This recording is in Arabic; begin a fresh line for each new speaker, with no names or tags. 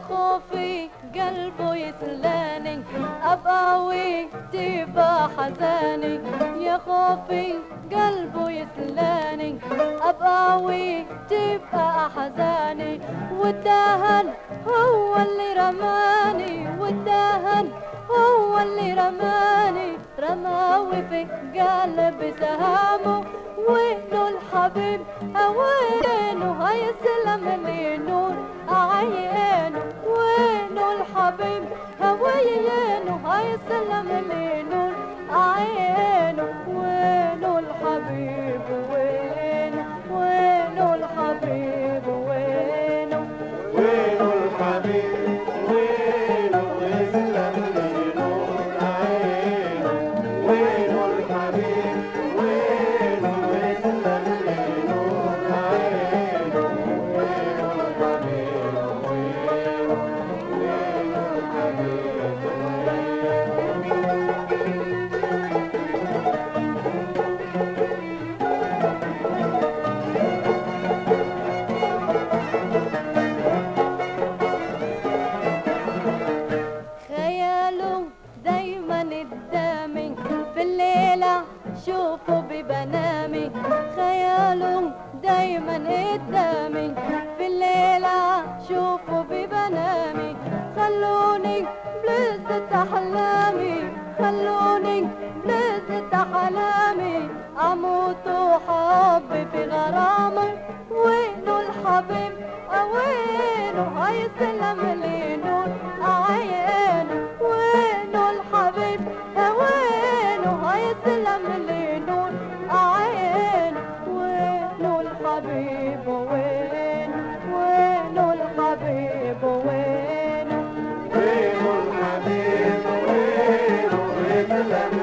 خوفي قلبه يسلاني أبقى وتبقى حزاني. يا خوفي قلبه يسلاني أبقى وتبقى حزاني. والدهن هو اللي رماني والدهن هو اللي رماني. رماوي في قلب سهامه وينه الحبيب وينه هيسلم لي نور. عينه وينه الحبيب وينه هيسلم لي نور الليلة شوفه ببنامي خياله دايما قدامي. في الليلة شوفه ببنامي خلوني بلذة أحلامي. خلوني بلذة أحلامي. أموت وحبي في غرامي وينه الحبيب؟ وينه هيسلم لي؟
يسلم لي